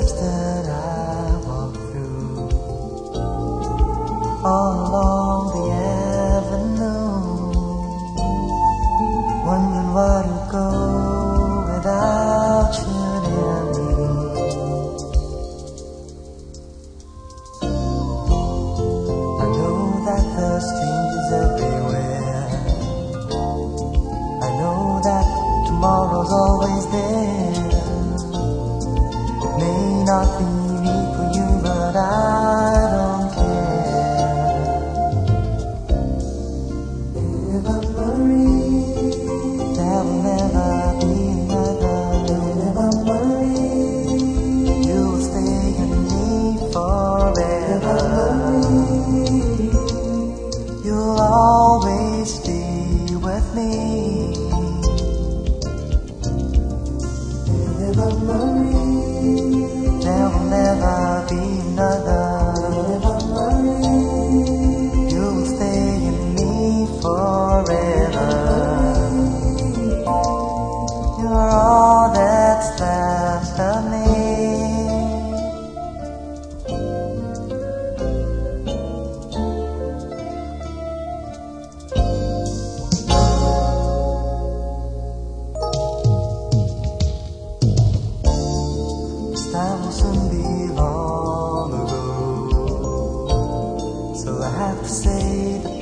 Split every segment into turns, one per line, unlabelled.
steps that I walk through all along the avenue, wondering what to go without you near me. I know that the strangers everywhere. I know that tomorrow's always there. It may not be me for you, but I don't care. Eva Marie, there will never be another. Eva Marie, you'll stay in me forever. You'll always be with me. Eva Marie, Soon be long. So I have to say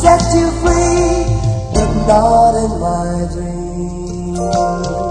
set you free, but not in my dreams.